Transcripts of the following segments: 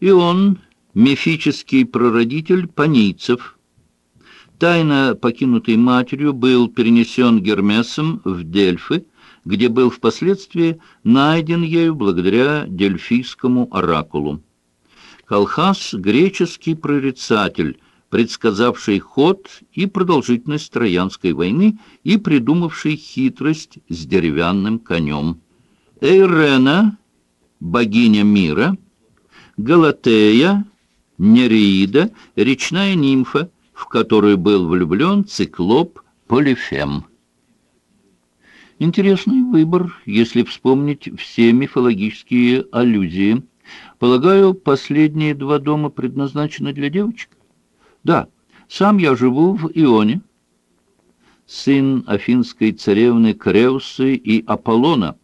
И он, мифический прародитель панийцев, тайно покинутый матерью, был перенесен Гермесом в Дельфы, где был впоследствии найден ею благодаря дельфийскому оракулу. Колхас — греческий прорицатель, предсказавший ход и продолжительность Троянской войны и придумавший хитрость с деревянным конем. Эйрена — богиня мира, Галатея — Нереида, речная нимфа, в которую был влюблен циклоп Полифем. Интересный выбор, если вспомнить все мифологические аллюзии. Полагаю, последние два дома предназначены для девочек? Да, сам я живу в Ионе. Сын афинской царевны Креусы и Аполлона.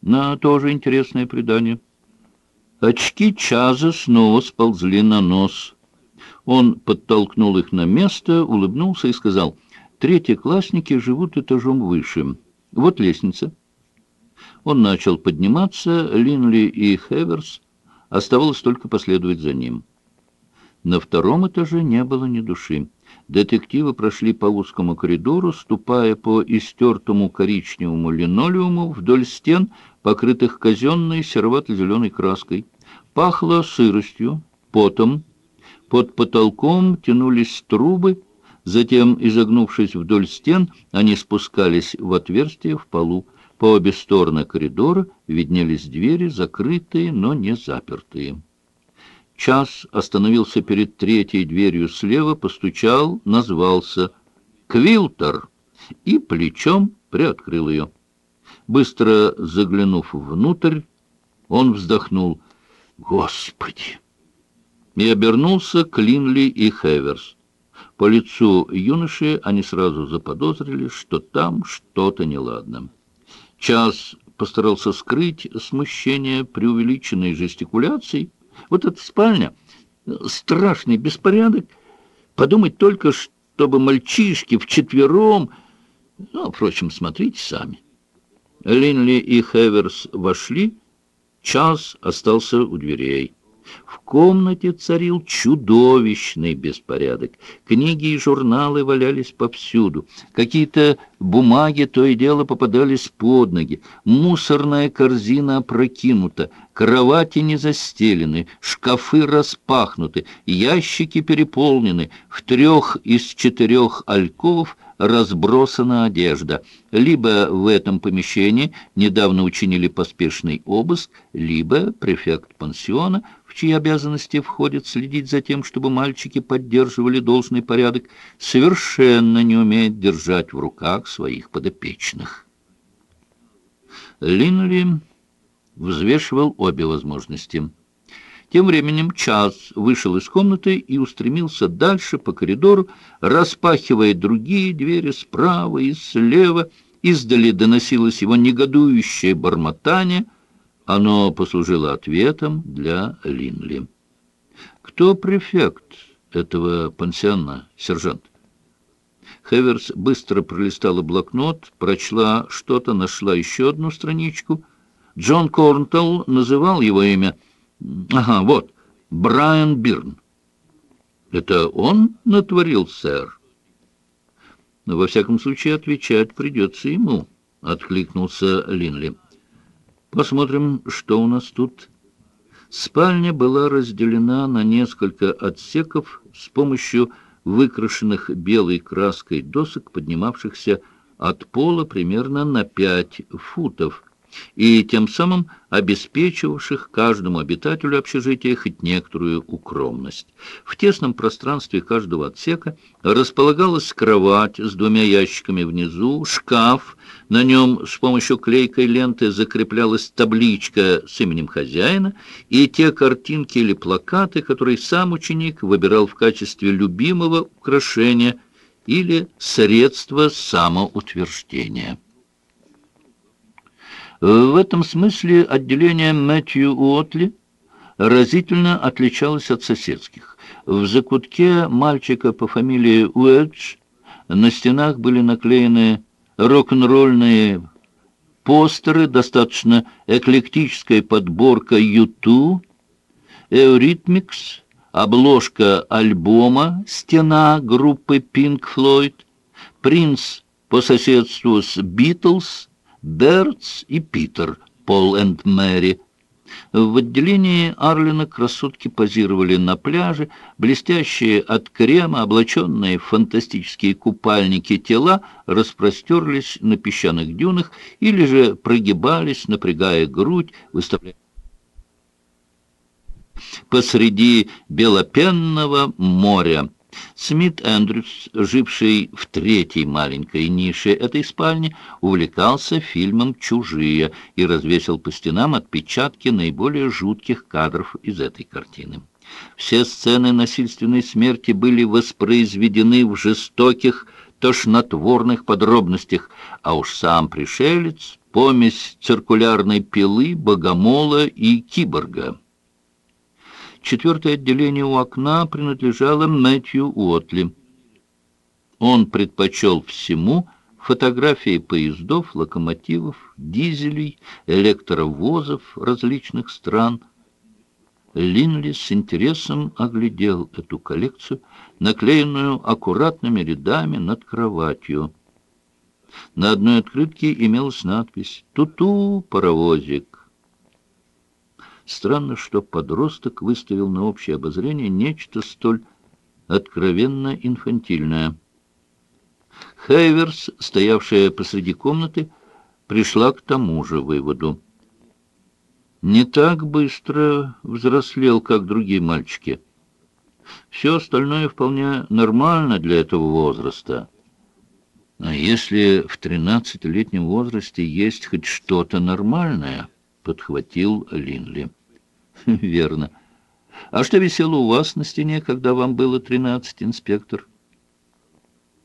На тоже интересное предание. Очки Чаза снова сползли на нос. Он подтолкнул их на место, улыбнулся и сказал, «Третьеклассники живут этажом выше». Вот лестница. Он начал подниматься, Линли и Хеверс оставалось только последовать за ним. На втором этаже не было ни души. Детективы прошли по узкому коридору, ступая по истертому коричневому линолеуму вдоль стен, покрытых казенной серовато-зеленой краской. Пахло сыростью, потом. Под потолком тянулись трубы, Затем, изогнувшись вдоль стен, они спускались в отверстие в полу. По обе стороны коридора виднелись двери, закрытые, но не запертые. Час остановился перед третьей дверью слева, постучал, назвался «Квилтер» и плечом приоткрыл ее. Быстро заглянув внутрь, он вздохнул «Господи!» и обернулся к Линли и Хеверс. По лицу юноши они сразу заподозрили, что там что-то неладно. Час постарался скрыть смущение преувеличенной жестикуляцией. Вот эта спальня, страшный беспорядок. Подумать только, чтобы мальчишки вчетвером... Ну, впрочем, смотрите сами. Линли и Хеверс вошли, Час остался у дверей. В комнате царил чудовищный беспорядок. Книги и журналы валялись повсюду. Какие-то бумаги то и дело попадались под ноги. Мусорная корзина опрокинута. Кровати не застелены, шкафы распахнуты, ящики переполнены. В трех из четырех альков разбросана одежда. Либо в этом помещении недавно учинили поспешный обыск, либо префект пансиона – в чьи обязанности входит следить за тем, чтобы мальчики поддерживали должный порядок, совершенно не умеет держать в руках своих подопечных. Линли взвешивал обе возможности. Тем временем Час вышел из комнаты и устремился дальше по коридору, распахивая другие двери справа и слева. Издали доносилось его негодующее бормотание — оно послужило ответом для Линли. «Кто префект этого пансиона, сержант?» Хеверс быстро пролистала блокнот, прочла что-то, нашла еще одну страничку. Джон Корнтелл называл его имя. Ага, вот, Брайан Бирн. Это он натворил, сэр? Но, во всяком случае, отвечать придется ему, — откликнулся Линли. Посмотрим, что у нас тут. Спальня была разделена на несколько отсеков с помощью выкрашенных белой краской досок, поднимавшихся от пола примерно на пять футов и тем самым обеспечивавших каждому обитателю общежития хоть некоторую укромность. В тесном пространстве каждого отсека располагалась кровать с двумя ящиками внизу, шкаф, на нем с помощью клейкой ленты закреплялась табличка с именем хозяина и те картинки или плакаты, которые сам ученик выбирал в качестве любимого украшения или средства самоутверждения. В этом смысле отделение Мэтью Уотли разительно отличалось от соседских. В закутке мальчика по фамилии Уэдж на стенах были наклеены рок-н-ролльные постеры, достаточно эклектическая подборка «Юту», Эуритмикс, обложка альбома «Стена» группы Pink Floyd, «Принц» по соседству с «Битлз», «Бертс» и «Питер», «Пол энд Мэри», в отделении Арлина красотки позировали на пляже, блестящие от крема, облаченные в фантастические купальники тела распростерлись на песчаных дюнах или же прогибались, напрягая грудь, выставляя посреди белопенного моря. Смит Эндрюс, живший в третьей маленькой нише этой спальни, увлекался фильмом «Чужие» и развесил по стенам отпечатки наиболее жутких кадров из этой картины. Все сцены насильственной смерти были воспроизведены в жестоких, тошнотворных подробностях, а уж сам пришелец — помесь циркулярной пилы, богомола и киборга. Четвертое отделение у окна принадлежало Мэтью Уотли. Он предпочел всему фотографии поездов, локомотивов, дизелей, электровозов различных стран. Линли с интересом оглядел эту коллекцию, наклеенную аккуратными рядами над кроватью. На одной открытке имелась надпись «Ту-ту, паровозик». Странно, что подросток выставил на общее обозрение нечто столь откровенно инфантильное. Хейверс, стоявшая посреди комнаты, пришла к тому же выводу. Не так быстро взрослел, как другие мальчики. Все остальное вполне нормально для этого возраста. А если в тринадцатилетнем возрасте есть хоть что-то нормальное, подхватил Линли. Верно. А что висело у вас на стене, когда вам было тринадцать, инспектор?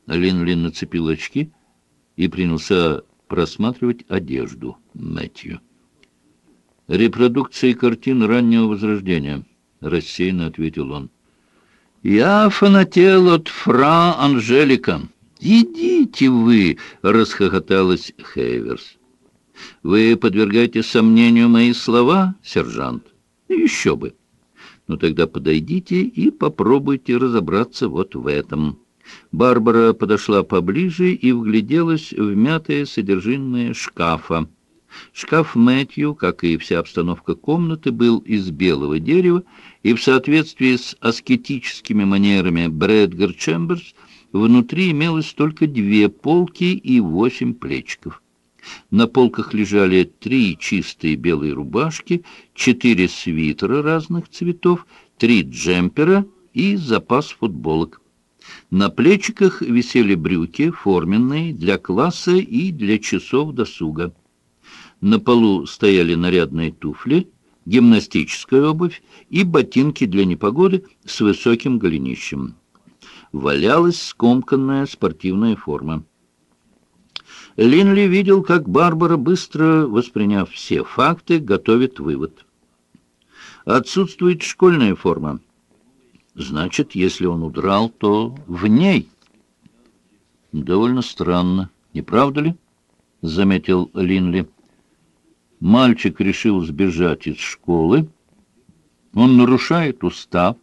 Лин-Лин нацепил очки и принялся просматривать одежду Мэтью. «Репродукции картин раннего возрождения», — рассеянно ответил он. «Я фанател от фра Анжелика». «Идите вы!» — расхохоталась Хейверс. «Вы подвергаете сомнению мои слова, сержант?» Еще бы. Ну тогда подойдите и попробуйте разобраться вот в этом. Барбара подошла поближе и вгляделась в мятое содержимое шкафа. Шкаф Мэтью, как и вся обстановка комнаты, был из белого дерева, и в соответствии с аскетическими манерами Брэдгар Чемберс внутри имелось только две полки и восемь плечиков. На полках лежали три чистые белые рубашки, четыре свитера разных цветов, три джемпера и запас футболок. На плечиках висели брюки, форменные, для класса и для часов досуга. На полу стояли нарядные туфли, гимнастическая обувь и ботинки для непогоды с высоким голенищем. Валялась скомканная спортивная форма. Линли видел, как Барбара, быстро восприняв все факты, готовит вывод. Отсутствует школьная форма. Значит, если он удрал, то в ней. Довольно странно, не правда ли? Заметил Линли. Мальчик решил сбежать из школы. Он нарушает устав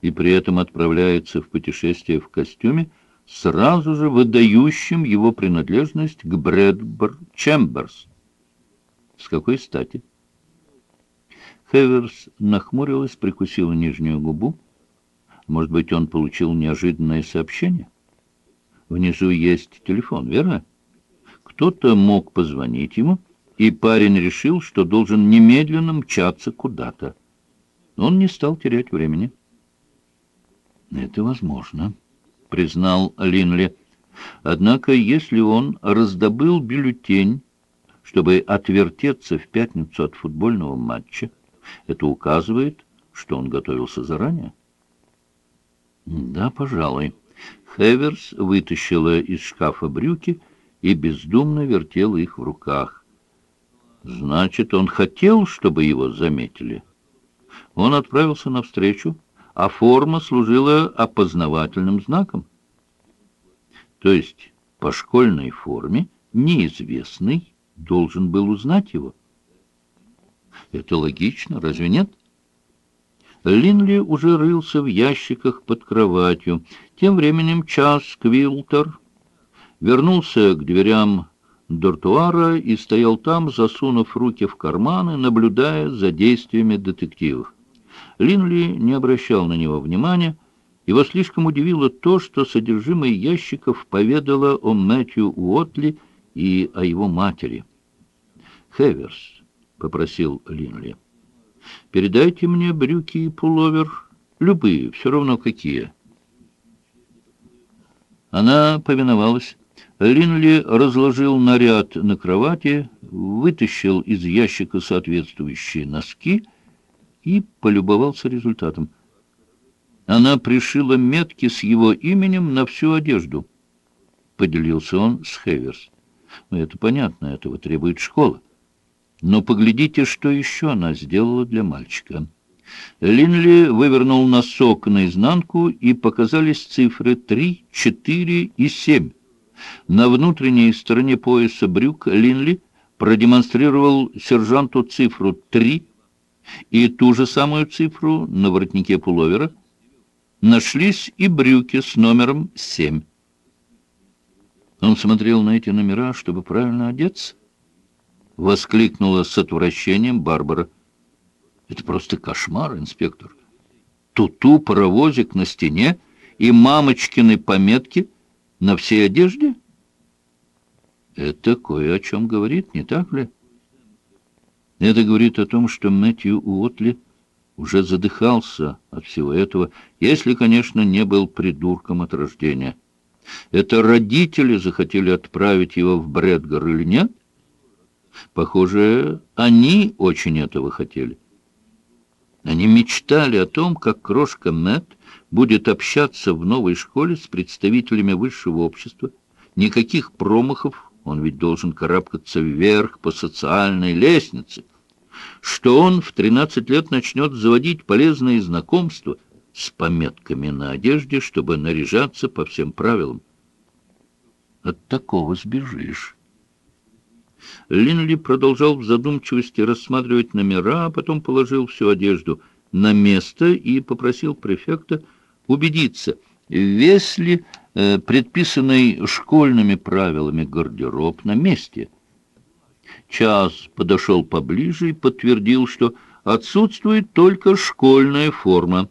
и при этом отправляется в путешествие в костюме, сразу же выдающим его принадлежность к Брэдбор Чемберс. С какой стати? Хеверс нахмурилась, прикусила нижнюю губу. Может быть, он получил неожиданное сообщение? Внизу есть телефон, верно? Кто-то мог позвонить ему, и парень решил, что должен немедленно мчаться куда-то. Он не стал терять времени. Это возможно признал Линли. Однако, если он раздобыл бюллетень, чтобы отвертеться в пятницу от футбольного матча, это указывает, что он готовился заранее? Да, пожалуй. Хеверс вытащила из шкафа брюки и бездумно вертела их в руках. Значит, он хотел, чтобы его заметили. Он отправился навстречу, а форма служила опознавательным знаком. То есть по школьной форме неизвестный должен был узнать его. Это логично, разве нет? Линли уже рылся в ящиках под кроватью. Тем временем час Квилтер вернулся к дверям дортуара и стоял там, засунув руки в карманы, наблюдая за действиями детективов. Линли не обращал на него внимания. Его слишком удивило то, что содержимое ящиков поведало о Мэтью Уотли и о его матери. «Хеверс», — попросил Линли, — «передайте мне брюки и пуловер, любые, все равно какие». Она повиновалась. Линли разложил наряд на кровати, вытащил из ящика соответствующие носки и полюбовался результатом. Она пришила метки с его именем на всю одежду. Поделился он с Хеверс. Ну, это понятно, этого требует школа. Но поглядите, что еще она сделала для мальчика. Линли вывернул носок наизнанку, и показались цифры 3, 4 и 7. На внутренней стороне пояса брюк Линли продемонстрировал сержанту цифру 3 и ту же самую цифру на воротнике пуловера. Нашлись и брюки с номером 7. Он смотрел на эти номера, чтобы правильно одеться. Воскликнула с отвращением Барбара. Это просто кошмар, инспектор. Туту, паровозик на стене и мамочкины пометки на всей одежде? Это кое о чем говорит, не так ли? Это говорит о том, что Мэтью Уотли уже задыхался от всего этого, если, конечно, не был придурком от рождения. Это родители захотели отправить его в Брэдгар или нет? Похоже, они очень этого хотели. Они мечтали о том, как крошка Мэтт будет общаться в новой школе с представителями высшего общества. Никаких промахов, он ведь должен карабкаться вверх по социальной лестнице. Что он в 13 лет начнет заводить полезные знакомства – с пометками на одежде, чтобы наряжаться по всем правилам. От такого сбежишь. Линли продолжал в задумчивости рассматривать номера, а потом положил всю одежду на место и попросил префекта убедиться, весь ли э, предписанный школьными правилами гардероб на месте. Час подошел поближе и подтвердил, что отсутствует только школьная форма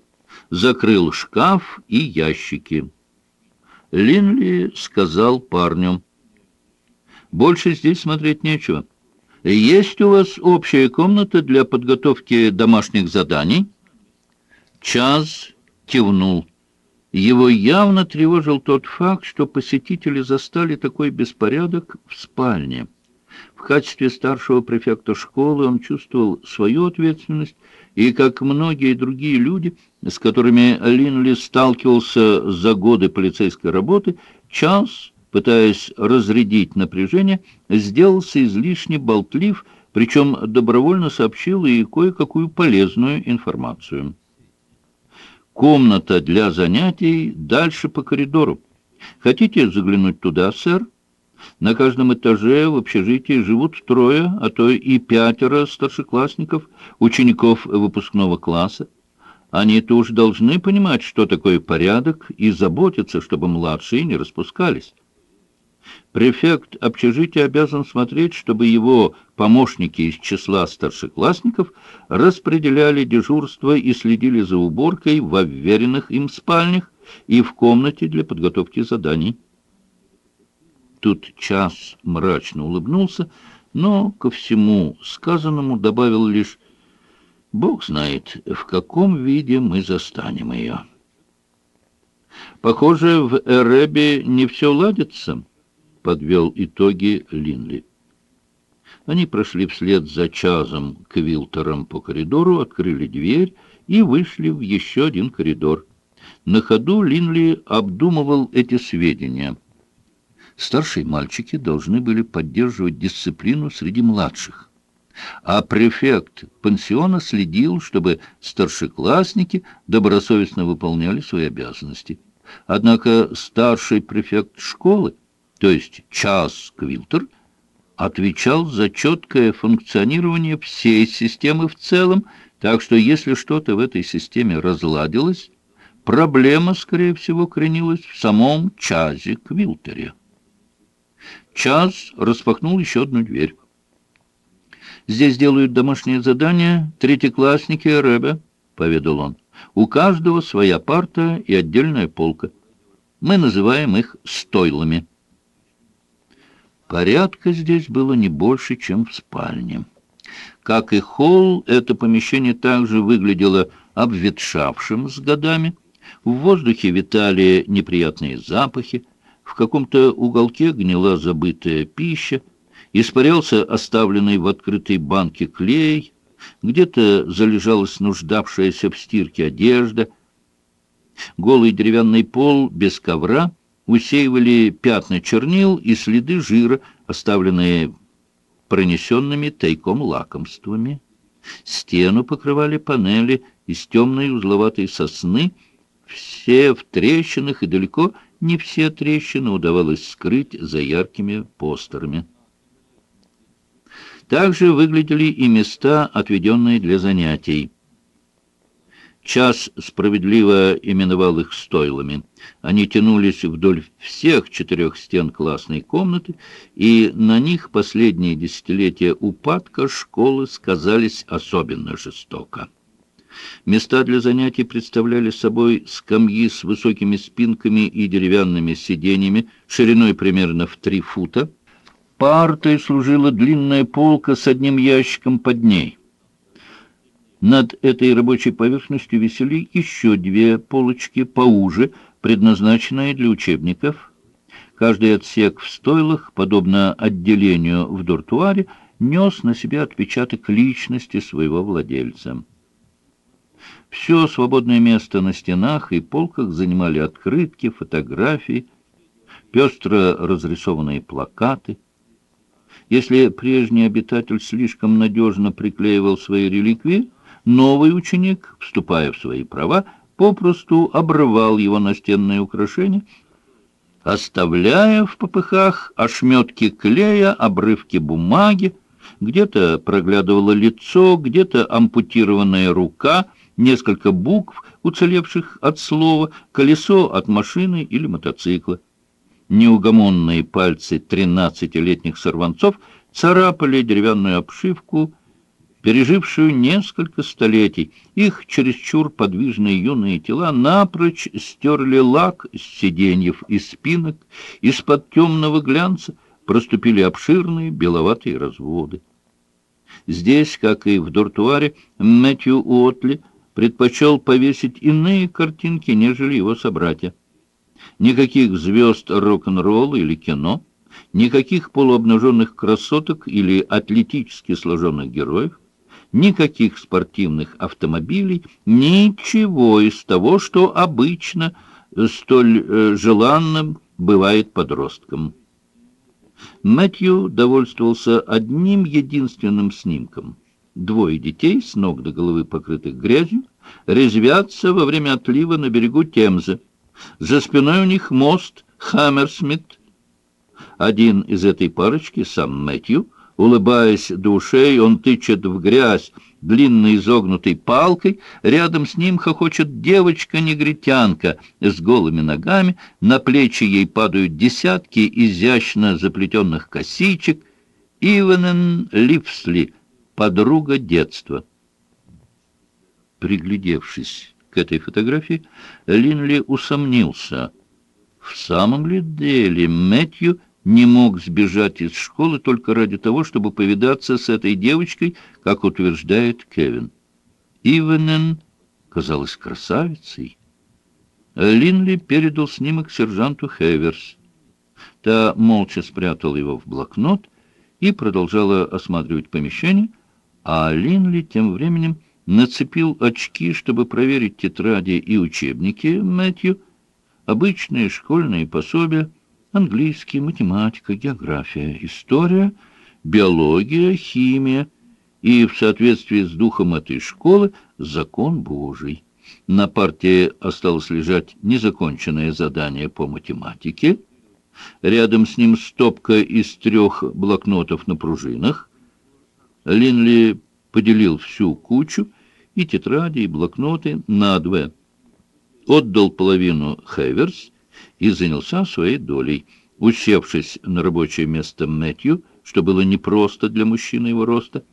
закрыл шкаф и ящики. Линли сказал парню, «Больше здесь смотреть нечего. Есть у вас общая комната для подготовки домашних заданий?» Час кивнул. Его явно тревожил тот факт, что посетители застали такой беспорядок в спальне. В качестве старшего префекта школы он чувствовал свою ответственность и, как многие другие люди, с которыми Линли сталкивался за годы полицейской работы, Чарльз, пытаясь разрядить напряжение, сделался излишне болтлив, причем добровольно сообщил и кое-какую полезную информацию. «Комната для занятий дальше по коридору. Хотите заглянуть туда, сэр?» На каждом этаже в общежитии живут трое, а то и пятеро старшеклассников, учеников выпускного класса. Они тоже должны понимать, что такое порядок, и заботиться, чтобы младшие не распускались. Префект общежития обязан смотреть, чтобы его помощники из числа старшеклассников распределяли дежурство и следили за уборкой в уверенных им спальнях и в комнате для подготовки заданий. Тут час мрачно улыбнулся, но ко всему сказанному добавил лишь «Бог знает, в каком виде мы застанем ее». «Похоже, в Эребе не все ладится», — подвел итоги Линли. Они прошли вслед за Чазом к Вилтерам по коридору, открыли дверь и вышли в еще один коридор. На ходу Линли обдумывал эти сведения — Старшие мальчики должны были поддерживать дисциплину среди младших. А префект пансиона следил, чтобы старшеклассники добросовестно выполняли свои обязанности. Однако старший префект школы, то есть Час Квилтер, отвечал за четкое функционирование всей системы в целом, Так что если что-то в этой системе разладилось, проблема, скорее всего, кренилась в самом Чазе Квилтере. Чаз распахнул еще одну дверь. «Здесь делают домашнее задание третьеклассники Рэбе», — поведал он. «У каждого своя парта и отдельная полка. Мы называем их стойлами». Порядка здесь было не больше, чем в спальне. Как и холл, это помещение также выглядело обветшавшим с годами. В воздухе витали неприятные запахи, в каком-то уголке гнила забытая пища, испарялся оставленный в открытой банке клей, где-то залежалась нуждавшаяся в стирке одежда. Голый деревянный пол без ковра усеивали пятна чернил и следы жира, оставленные пронесенными тайком лакомствами. Стену покрывали панели из темной узловатой сосны, все в трещинах, и далеко не все трещины удавалось скрыть за яркими постерами. Также выглядели и места, отведенные для занятий. Час справедливо именовал их стойлами. Они тянулись вдоль всех четырех стен классной комнаты, и на них последние десятилетия упадка школы сказались особенно жестоко. Места для занятий представляли собой скамьи с высокими спинками и деревянными сиденьями шириной примерно в три фута, Партой служила длинная полка с одним ящиком под ней. Над этой рабочей поверхностью висели еще две полочки поуже, предназначенные для учебников. Каждый отсек в стойлах, подобно отделению в дуртуаре, нес на себе отпечаток личности своего владельца. Все свободное место на стенах и полках занимали открытки, фотографии, пестро разрисованные плакаты — если прежний обитатель слишком надежно приклеивал свои реликвии, новый ученик, вступая в свои права, попросту обрывал его настенные украшения, оставляя в попыхах ошметки клея, обрывки бумаги, где-то проглядывало лицо, где-то ампутированная рука, несколько букв, уцелевших от слова, колесо от машины или мотоцикла неугомонные пальцы тринадцатилетних сорванцов царапали деревянную обшивку, пережившую несколько столетий. Их чересчур подвижные юные тела напрочь стерли лак с сиденьев и спинок, из-под темного глянца проступили обширные беловатые разводы. Здесь, как и в дуртуаре, Мэтью Уотли предпочел повесить иные картинки, нежели его собратья. Никаких звезд рок-н-ролла или кино, никаких полуобнаженных красоток или атлетически сложенных героев, никаких спортивных автомобилей, ничего из того, что обычно столь э, желанным бывает подросткам. Мэтью довольствовался одним единственным снимком. Двое детей, с ног до головы покрытых грязью, резвятся во время отлива на берегу Темзы. За спиной у них мост Хаммерсмит. Один из этой парочки, сам Мэтью, улыбаясь до ушей, он тычет в грязь длинной изогнутой палкой, рядом с ним хохочет девочка-негритянка с голыми ногами, на плечи ей падают десятки изящно заплетенных косичек. Ивенен Ливсли, подруга детства. Приглядевшись к этой фотографии, Линли усомнился. В самом ли деле Мэтью не мог сбежать из школы только ради того, чтобы повидаться с этой девочкой, как утверждает Кевин? Ивенен казалась красавицей. Линли передал снимок сержанту Хеверс. Та молча спрятала его в блокнот и продолжала осматривать помещение, а Линли тем временем нацепил очки, чтобы проверить тетради и учебники Мэтью, обычные школьные пособия, английский, математика, география, история, биология, химия и, в соответствии с духом этой школы, закон Божий. На парте осталось лежать незаконченное задание по математике, рядом с ним стопка из трех блокнотов на пружинах. Линли поделил всю кучу и тетради, и блокноты надвое. Отдал половину Хейверс и занялся своей долей. Усевшись на рабочее место Мэтью, что было непросто для мужчины его роста,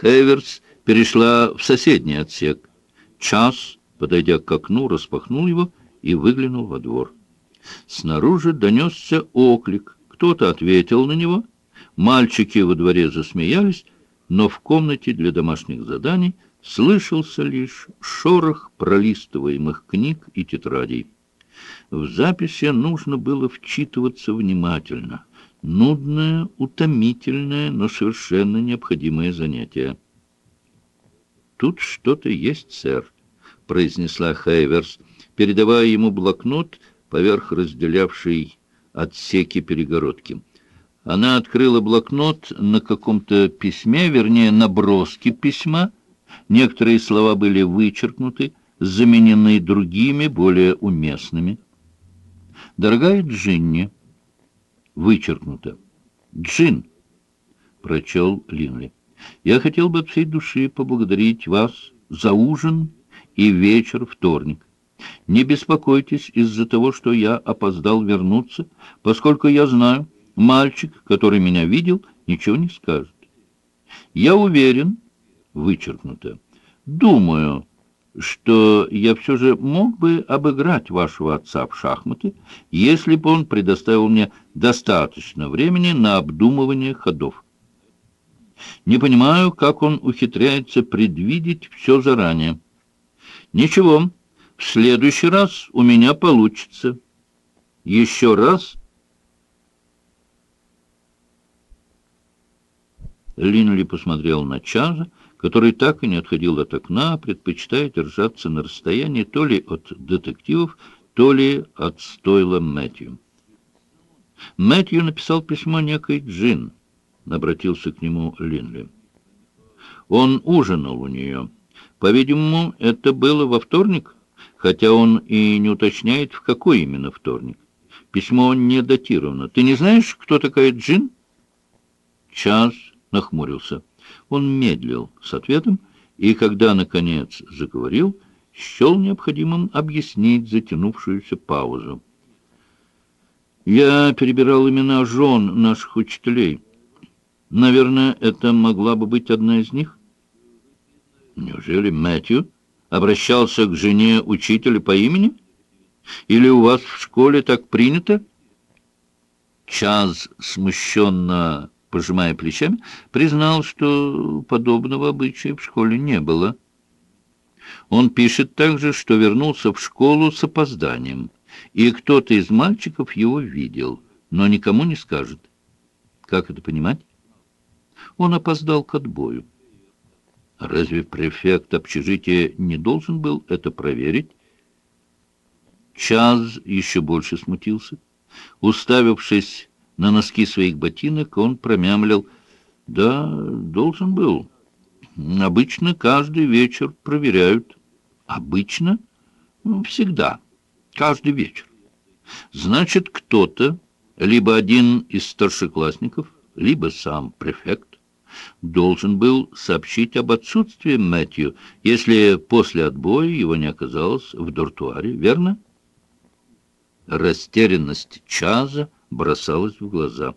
Хейверс перешла в соседний отсек. Час, подойдя к окну, распахнул его и выглянул во двор. Снаружи донесся оклик. Кто-то ответил на него. Мальчики во дворе засмеялись, но в комнате для домашних заданий слышался лишь шорох пролистываемых книг и тетрадей. В записи нужно было вчитываться внимательно. Нудное, утомительное, но совершенно необходимое занятие. «Тут что-то есть, сэр», — произнесла Хейверс, передавая ему блокнот поверх разделявшей отсеки перегородки. Она открыла блокнот на каком-то письме, вернее, наброске письма. Некоторые слова были вычеркнуты, заменены другими, более уместными. «Дорогая Джинни», вычеркнуто. «Джин», — прочел Линли, — «я хотел бы от всей души поблагодарить вас за ужин и вечер вторник. Не беспокойтесь из-за того, что я опоздал вернуться, поскольку я знаю, Мальчик, который меня видел, ничего не скажет. Я уверен, вычеркнуто, думаю, что я все же мог бы обыграть вашего отца в шахматы, если бы он предоставил мне достаточно времени на обдумывание ходов. Не понимаю, как он ухитряется предвидеть все заранее. Ничего, в следующий раз у меня получится. Еще раз Линли посмотрел на Чаза, который так и не отходил от окна, предпочитая держаться на расстоянии то ли от детективов, то ли от стойла Мэтью. Мэтью написал письмо некой Джин, обратился к нему Линли. Он ужинал у нее. По-видимому, это было во вторник, хотя он и не уточняет, в какой именно вторник. Письмо не датировано. Ты не знаешь, кто такая Джин? Час нахмурился. Он медлил с ответом, и когда, наконец, заговорил, счел необходимым объяснить затянувшуюся паузу. «Я перебирал имена жен наших учителей. Наверное, это могла бы быть одна из них?» «Неужели Мэтью обращался к жене учителя по имени? Или у вас в школе так принято?» Чаз смущенно пожимая плечами, признал, что подобного обычая в школе не было. Он пишет также, что вернулся в школу с опозданием, и кто-то из мальчиков его видел, но никому не скажет. Как это понимать? Он опоздал к отбою. Разве префект общежития не должен был это проверить? Чаз еще больше смутился. Уставившись на носки своих ботинок, он промямлил. «Да, должен был. Обычно каждый вечер проверяют». «Обычно?» ну, «Всегда. Каждый вечер. Значит, кто-то, либо один из старшеклассников, либо сам префект, должен был сообщить об отсутствии Мэтью, если после отбоя его не оказалось в дуртуаре, верно?» Растерянность Чаза бросалась в глаза.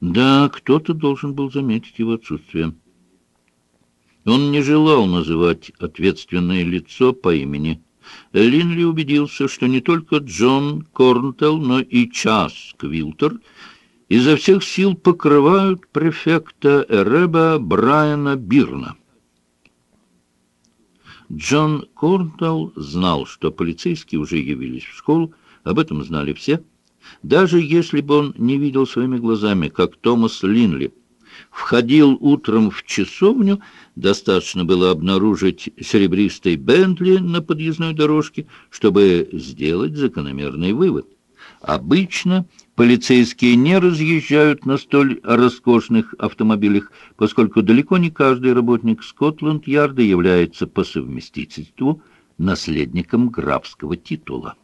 Да, кто-то должен был заметить его отсутствие. Он не желал называть ответственное лицо по имени. Линли убедился, что не только Джон Корнтелл, но и Час Квилтер изо всех сил покрывают префекта Эреба Брайана Бирна. Джон Корнтелл знал, что полицейские уже явились в школу, об этом знали все, даже если бы он не видел своими глазами, как Томас Линли входил утром в часовню, достаточно было обнаружить серебристый Бентли на подъездной дорожке, чтобы сделать закономерный вывод. Обычно полицейские не разъезжают на столь роскошных автомобилях, поскольку далеко не каждый работник Скотланд-Ярда является по совместительству наследником графского титула.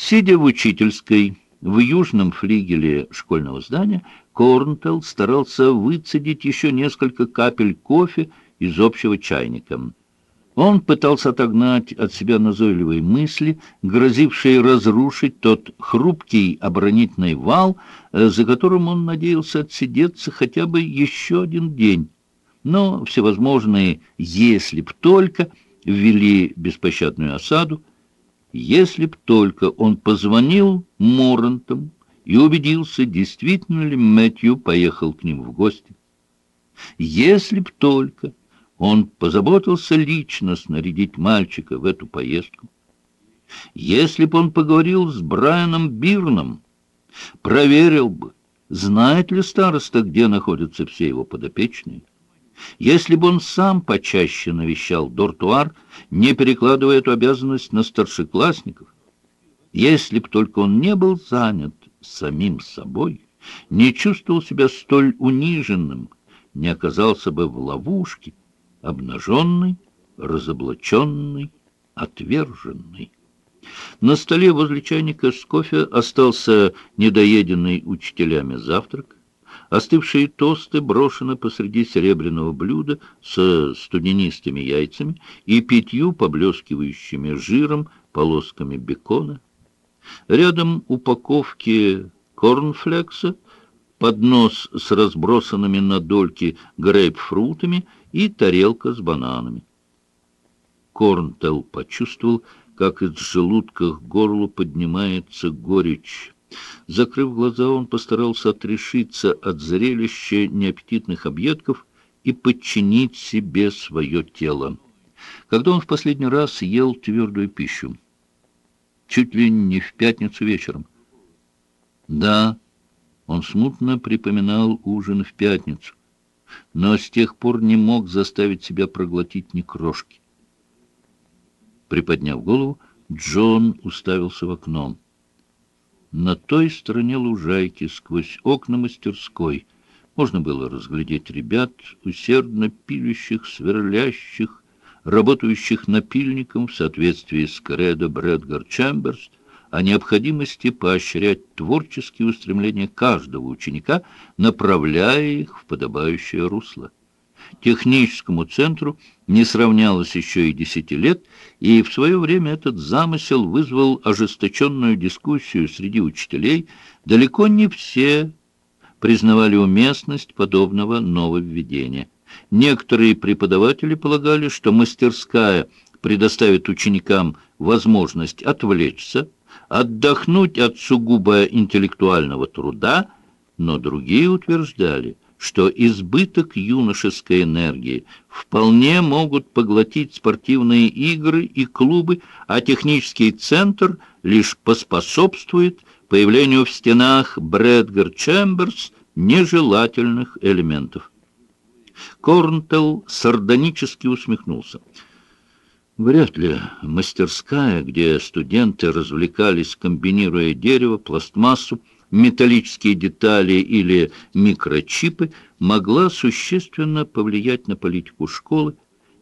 Сидя в учительской, в южном флигеле школьного здания, Корнтелл старался выцедить еще несколько капель кофе из общего чайника. Он пытался отогнать от себя назойливые мысли, грозившие разрушить тот хрупкий оборонительный вал, э, за которым он надеялся отсидеться хотя бы еще один день. Но всевозможные «если б только» ввели беспощадную осаду, если б только он позвонил Моррентам и убедился, действительно ли Мэтью поехал к ним в гости. Если б только он позаботился лично снарядить мальчика в эту поездку. Если бы он поговорил с Брайаном Бирном, проверил бы, знает ли староста, где находятся все его подопечные. Если бы он сам почаще навещал Дортуар, не перекладывая эту обязанность на старшеклассников, если б только он не был занят самим собой, не чувствовал себя столь униженным, не оказался бы в ловушке, обнаженный, разоблаченный, отверженный. На столе возле чайника с кофе остался недоеденный учителями завтрак. Остывшие тосты брошены посреди серебряного блюда с студенистыми яйцами и пятью поблескивающими жиром полосками бекона. Рядом упаковки корнфлекса, поднос с разбросанными на дольки грейпфрутами и тарелка с бананами. Корнтел почувствовал, как из желудка к горлу поднимается горечь. Закрыв глаза, он постарался отрешиться от зрелища неаппетитных объедков и подчинить себе свое тело. Когда он в последний раз ел твердую пищу? Чуть ли не в пятницу вечером. Да, он смутно припоминал ужин в пятницу но с тех пор не мог заставить себя проглотить ни крошки. Приподняв голову, Джон уставился в окно. На той стороне лужайки, сквозь окна мастерской, можно было разглядеть ребят, усердно пилющих, сверлящих, работающих напильником в соответствии с кредо Брэдгар Чемберс, о необходимости поощрять творческие устремления каждого ученика, направляя их в подобающее русло. Техническому центру не сравнялось еще и десяти лет, и в свое время этот замысел вызвал ожесточенную дискуссию среди учителей. Далеко не все признавали уместность подобного нововведения. Некоторые преподаватели полагали, что мастерская предоставит ученикам возможность отвлечься, отдохнуть от сугубо интеллектуального труда, но другие утверждали, что избыток юношеской энергии вполне могут поглотить спортивные игры и клубы, а технический центр лишь поспособствует появлению в стенах Брэдгар Чемберс нежелательных элементов. Корнтелл сардонически усмехнулся. Вряд ли мастерская, где студенты развлекались, комбинируя дерево, пластмассу, металлические детали или микрочипы, могла существенно повлиять на политику школы,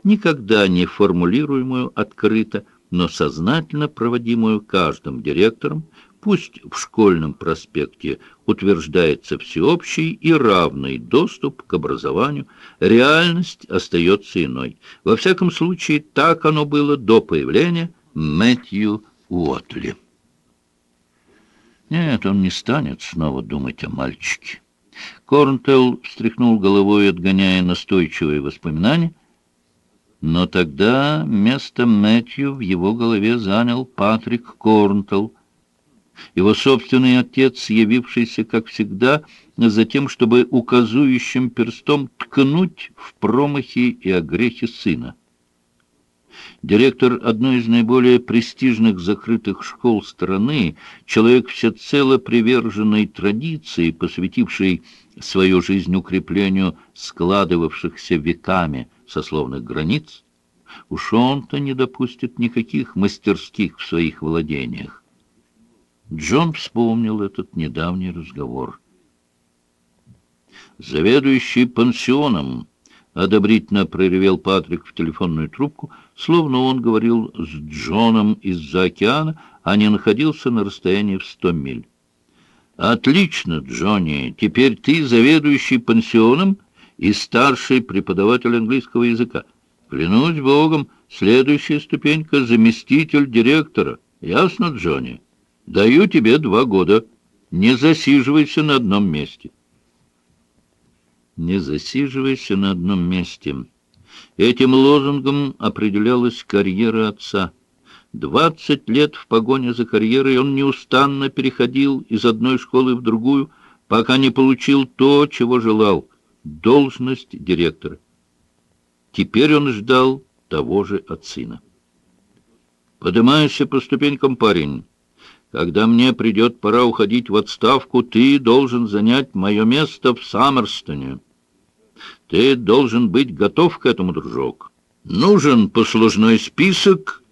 никогда не формулируемую открыто, но сознательно проводимую каждым директором, Пусть в школьном проспекте утверждается всеобщий и равный доступ к образованию, реальность остается иной. Во всяком случае, так оно было до появления Мэтью Уотли. Нет, он не станет снова думать о мальчике. Корнтелл встряхнул головой, отгоняя настойчивые воспоминания, но тогда место Мэтью в его голове занял Патрик Корнтелл, его собственный отец, явившийся, как всегда, за тем, чтобы указующим перстом ткнуть в промахи и огрехи сына. Директор одной из наиболее престижных закрытых школ страны, человек всецело приверженный традиции, посвятивший свою жизнь укреплению складывавшихся веками сословных границ, уж он-то не допустит никаких мастерских в своих владениях. Джон вспомнил этот недавний разговор. «Заведующий пансионом», — одобрительно проревел Патрик в телефонную трубку, словно он говорил с Джоном из-за океана, а не находился на расстоянии в сто миль. «Отлично, Джонни, теперь ты заведующий пансионом, и старший преподаватель английского языка. Клянусь Богом, следующая ступенька — заместитель директора. Ясно, Джонни? Даю тебе два года. Не засиживайся на одном месте. Не засиживайся на одном месте. Этим лозунгом определялась карьера отца. Двадцать лет в погоне за карьерой он неустанно переходил из одной школы в другую, пока не получил то, чего желал — должность директора. Теперь он ждал того же от сына. «Подымайся по ступенькам, парень. Когда мне придет пора уходить в отставку, ты должен занять мое место в Саммерстоне. Ты должен быть готов к этому, дружок. Нужен послужной список.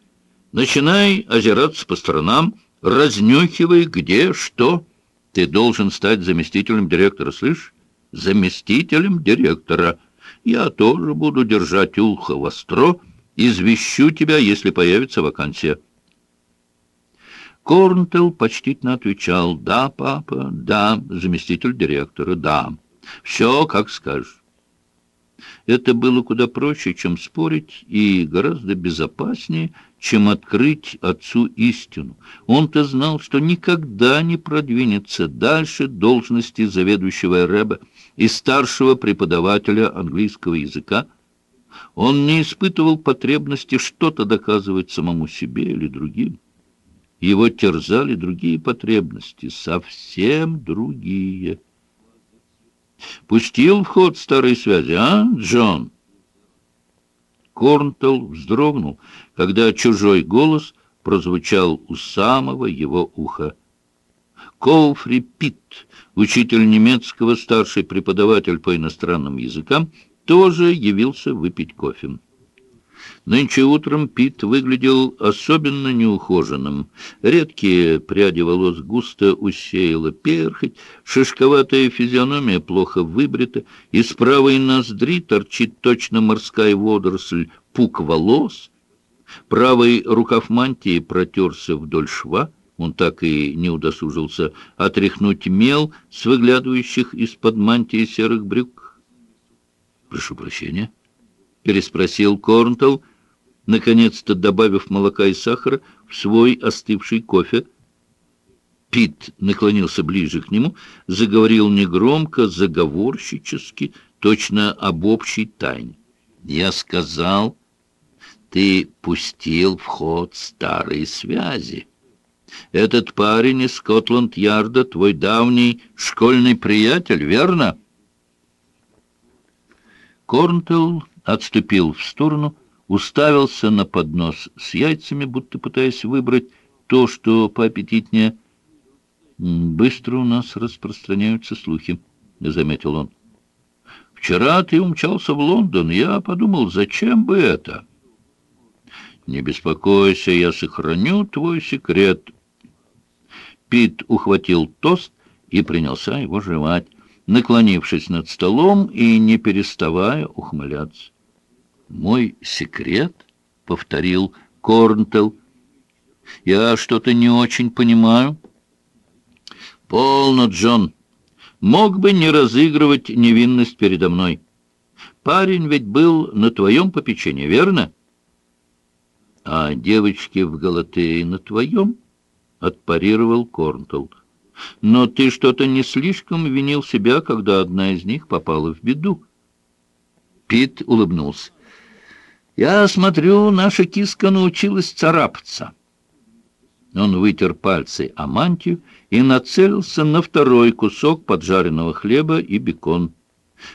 Начинай озираться по сторонам, разнюхивай, где, что. Ты должен стать заместителем директора, слышь? Заместителем директора. Я тоже буду держать ухо востро, извещу тебя, если появится вакансия. Корнтелл почтительно отвечал, «Да, папа, да, заместитель директора, да. Все, как скажешь». Это было куда проще, чем спорить, и гораздо безопаснее, чем открыть отцу истину. Он-то знал, что никогда не продвинется дальше должности заведующего рэба и старшего преподавателя английского языка. Он не испытывал потребности что-то доказывать самому себе или другим. Его терзали другие потребности, совсем другие. Пустил в ход старой связи, а, Джон? Корнтелл вздрогнул, когда чужой голос прозвучал у самого его уха. Коуфри Питт, учитель немецкого, старший преподаватель по иностранным языкам, тоже явился выпить кофе. Нынче утром Пит выглядел особенно неухоженным. Редкие пряди волос густо усеяла перхоть, шишковатая физиономия плохо выбрита, из правой ноздри торчит точно морская водоросль, пук волос. Правый рукав мантии протерся вдоль шва, он так и не удосужился отряхнуть мел с выглядывающих из-под мантии серых брюк. «Прошу прощения», — переспросил Корнтелл, наконец-то добавив молока и сахара в свой остывший кофе. Пит наклонился ближе к нему, заговорил негромко, заговорщически, точно об общей тайне. «Я сказал, ты пустил в ход старые связи. Этот парень из Скотланд-Ярда твой давний школьный приятель, верно?» Корнтелл отступил в сторону, уставился на поднос с яйцами, будто пытаясь выбрать то, что поаппетитнее. «Быстро у нас распространяются слухи», — заметил он. «Вчера ты умчался в Лондон. Я подумал, зачем бы это?» «Не беспокойся, я сохраню твой секрет». Пит ухватил тост и принялся его жевать, наклонившись над столом и не переставая ухмыляться. «Мой секрет?» — повторил Корнтелл. «Я что-то не очень понимаю». «Полно, Джон. Мог бы не разыгрывать невинность передо мной. Парень ведь был на твоем попечении, верно?» «А девочки в Галатее на твоем?» — отпарировал Корнтелл. «Но ты что-то не слишком винил себя, когда одна из них попала в беду». Пит улыбнулся. Я смотрю, наша киска научилась царапаться. Он вытер пальцы о мантию и нацелился на второй кусок поджаренного хлеба и бекон.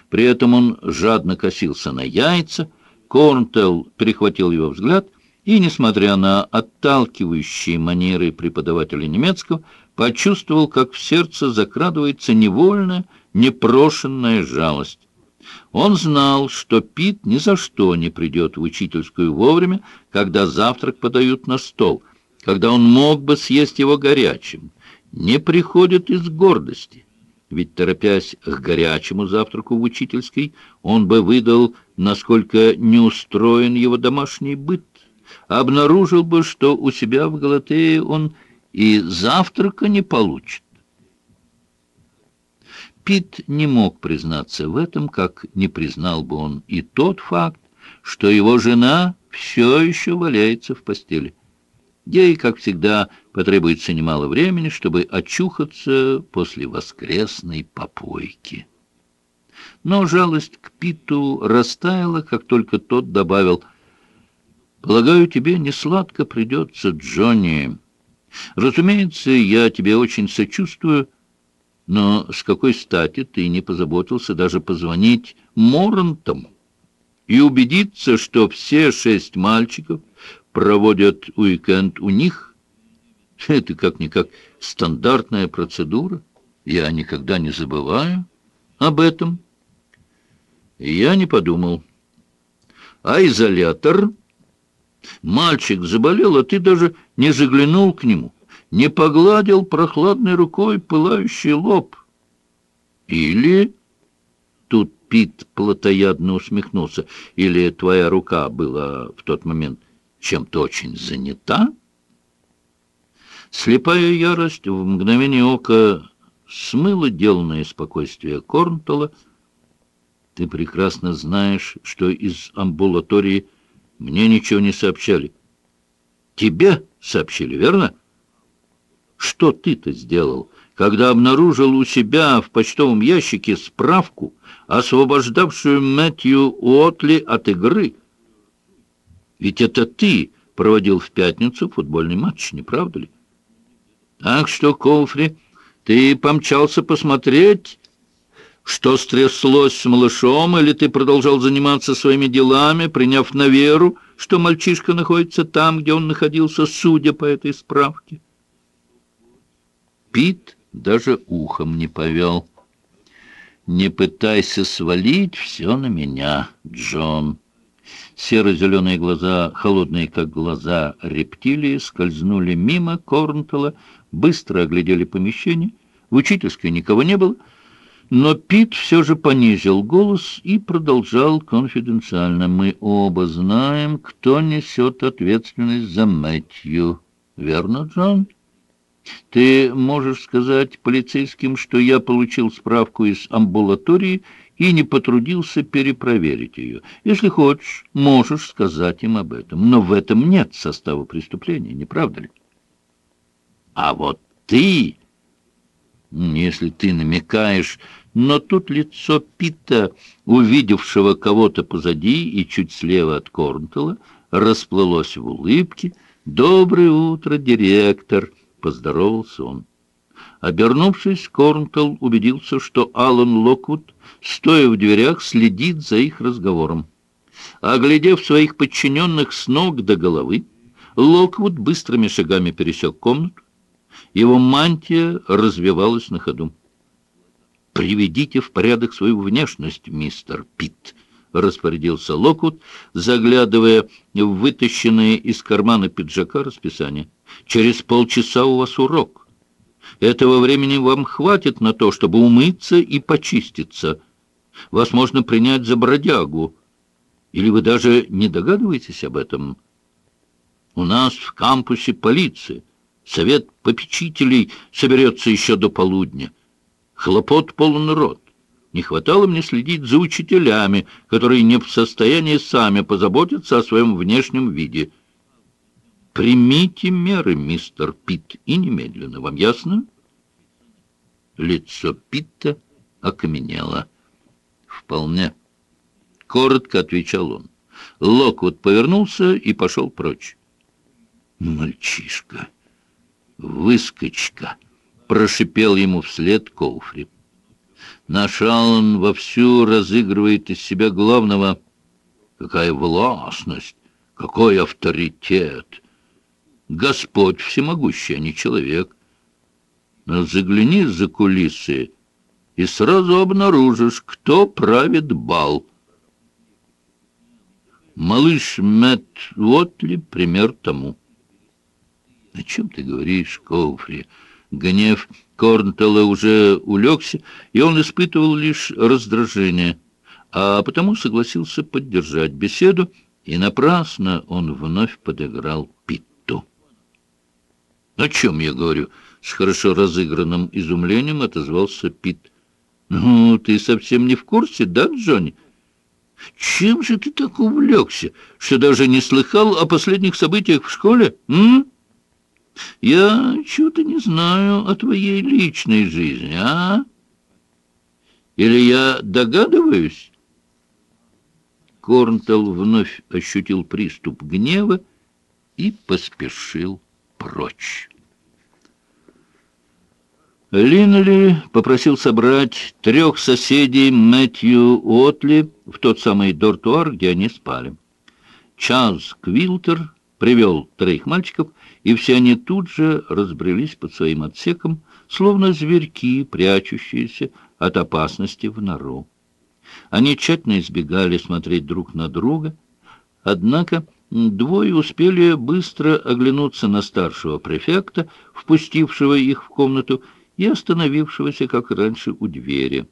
При этом он жадно косился на яйца, Корнтелл перехватил его взгляд и, несмотря на отталкивающие манеры преподавателя немецкого, почувствовал, как в сердце закрадывается невольная, непрошенная жалость. Он знал, что Пит ни за что не придет в учительскую вовремя, когда завтрак подают на стол, когда он мог бы съесть его горячим. Не приходит из гордости. Ведь, торопясь к горячему завтраку в учительской, он бы выдал, насколько неустроен его домашний быт, обнаружил бы, что у себя в Галатее он и завтрака не получит. Пит не мог признаться в этом, как не признал бы он и тот факт, что его жена все еще валяется в постели. Ей, как всегда, потребуется немало времени, чтобы очухаться после воскресной попойки. Но жалость к Питу растаяла, как только тот добавил «Полагаю, тебе не сладко придется, Джонни. Разумеется, я тебе очень сочувствую, но с какой стати ты не позаботился даже позвонить Морантам и убедиться, что все шесть мальчиков проводят уикенд у них. Это как-никак стандартная процедура. Я никогда не забываю об этом. Я не подумал. А изолятор? Мальчик заболел, а ты даже не заглянул к нему, не погладил прохладной рукой пылающий лоб. Или... Тут Пит плотоядно усмехнулся. Или твоя рука была в тот момент чем-то очень занята? Слепая ярость в мгновение ока смыла деланное спокойствие Корнтола. Ты прекрасно знаешь, что из амбулатории мне ничего не сообщали. Тебе сообщили, верно? Что ты-то сделал, когда обнаружил у себя в почтовом ящике справку, освобождавшую Мэтью Уотли от игры — ведь это ты проводил в пятницу футбольный матч, не правда ли? Так что, Коуфри, ты помчался посмотреть, что стряслось с малышом, или ты продолжал заниматься своими делами, приняв на веру, что мальчишка находится там, где он находился, судя по этой справке? Пит даже ухом не повел. «Не пытайся свалить все на меня, Джон». Серо-зеленые глаза, холодные как глаза рептилии, скользнули мимо Корнтела, быстро оглядели помещение. В учительской никого не было, но Пит все же понизил голос и продолжал конфиденциально. «Мы оба знаем, кто несет ответственность за Мэтью. Верно, Джон?» Ты можешь сказать полицейским, что я получил справку из амбулатории и не потрудился перепроверить ее. Если хочешь, можешь сказать им об этом. Но в этом нет состава преступления, не правда ли? А вот ты, если ты намекаешь, но тут лицо Пита, увидевшего кого-то позади и чуть слева от Корнтела, расплылось в улыбке. «Доброе утро, директор!» — поздоровался он. Обернувшись, Корнтелл убедился, что Алан Локвуд, стоя в дверях, следит за их разговором. Оглядев своих подчиненных с ног до головы, Локвуд быстрыми шагами пересек комнату. Его мантия развивалась на ходу. «Приведите в порядок свою внешность, мистер Питт», — распорядился Локвуд, заглядывая в вытащенные из кармана пиджака расписание. «Через полчаса у вас урок». Этого времени вам хватит на то, чтобы умыться и почиститься. Вас можно принять за бродягу. Или вы даже не догадываетесь об этом? У нас в кампусе полиция. Совет попечителей соберется еще до полудня. Хлопот полон рот. Не хватало мне следить за учителями, которые не в состоянии сами позаботиться о своем внешнем виде. Примите меры, мистер Питт, и немедленно. Вам ясно? Лицо Питта окаменело. Вполне. Коротко отвечал он. Локвуд повернулся и пошел прочь. Мальчишка, выскочка, прошипел ему вслед Коуфри. Наш Аллан вовсю разыгрывает из себя главного. Какая властность, какой авторитет! Господь всемогущий, а не человек. Но загляни за кулисы и сразу обнаружишь, кто правит бал. Малыш Мэтт вот ли пример тому. О чем ты говоришь, Коуфри? Гнев Корнтелла уже улегся, и он испытывал лишь раздражение, а потому согласился поддержать беседу, и напрасно он вновь подыграл Пит. «О чем я говорю?» — с хорошо разыгранным изумлением отозвался Пит. Ну, ты совсем не в курсе, да, Джонни? Чем же ты так увлекся, что даже не слыхал о последних событиях в школе, м? Я чего-то не знаю о твоей личной жизни, а? Или я догадываюсь?» Корнтел вновь ощутил приступ гнева и поспешил прочь. Линли попросил собрать трех соседей Мэтью Отли в тот самый дортуар, где они спали. Чарльз Квилтер привел троих мальчиков, и все они тут же разбрелись под своим отсеком, словно зверьки, прячущиеся от опасности в нору. Они тщательно избегали смотреть друг на друга, однако двое успели быстро оглянуться на старшего префекта, впустившего их в комнату, и остановившегося, как раньше, у двери.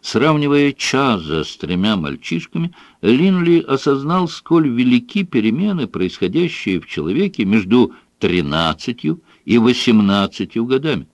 Сравнивая Чаза с тремя мальчишками, Линли осознал, сколь велики перемены, происходящие в человеке между тринадцатью и восемнадцатью годами.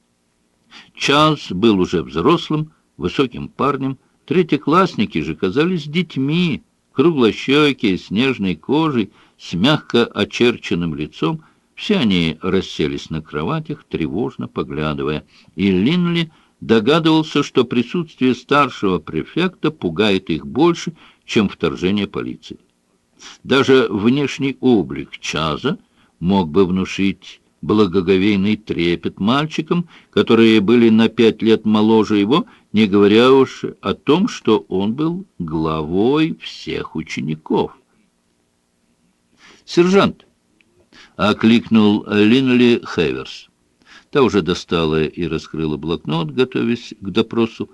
Чаз был уже взрослым, высоким парнем, третьеклассники же казались детьми, круглощекие, с нежной кожей, с мягко очерченным лицом. Все они расселись на кроватях, тревожно поглядывая, и Линли догадывался, что присутствие старшего префекта пугает их больше, чем вторжение полиции. Даже внешний облик Чаза мог бы внушить благоговейный трепет мальчикам, которые были на пять лет моложе его, не говоря уж о том, что он был главой всех учеников. «Сержант!» — окликнул Линли Хеверс. Та уже достала и раскрыла блокнот, готовясь к допросу.